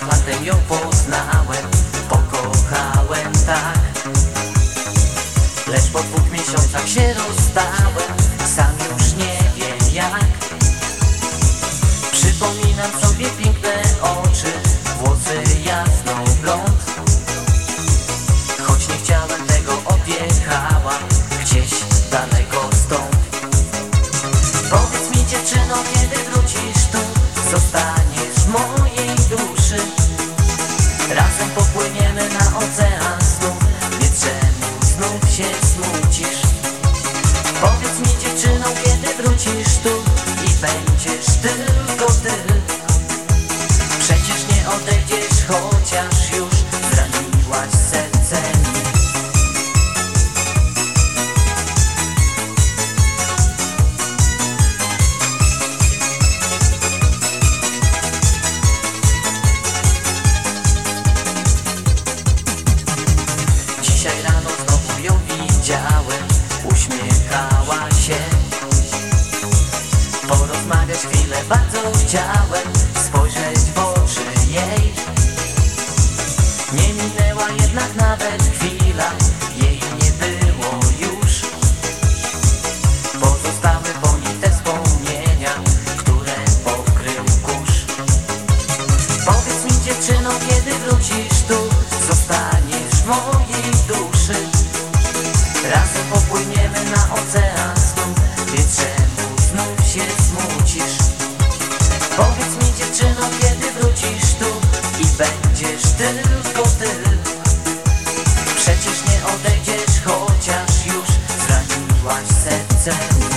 zanim ją poznałem. Pokochałem tak. Lecz po dwóch miesiącach się rozstałem. Sam już nie wiem jak. Przypominam sobie piękne oczy Włosy jasną blond. Choć nie chciałem tego odjechała Gdzieś daleko stąd. Powiedz mi dziewczyno, kiedy wrócisz tu? Zostaniesz popłyniemy na ocean znów. Więc czemu znów się smucisz. Powiedz mi dziewczyno, kiedy wrócisz tu? I będziesz tylko ty. Przecież nie odejdziesz, chociaż Uśmiechała się. Porozmawiać chwilę bardzo chciałem Spojrzeć w oczy jej. Nie minęła jednak nawet chwila Jej nie było już. Pozostały po niej te wspomnienia Które pokrył kurz. Powiedz mi dziewczyno, kiedy wrócisz tu? Zostaniesz w ocean znów Więc czemu znów się smucisz? Powiedz mi dziewczyno, kiedy wrócisz tu I będziesz tylko ty Przecież nie odejdziesz, chociaż już Zraniłaś serce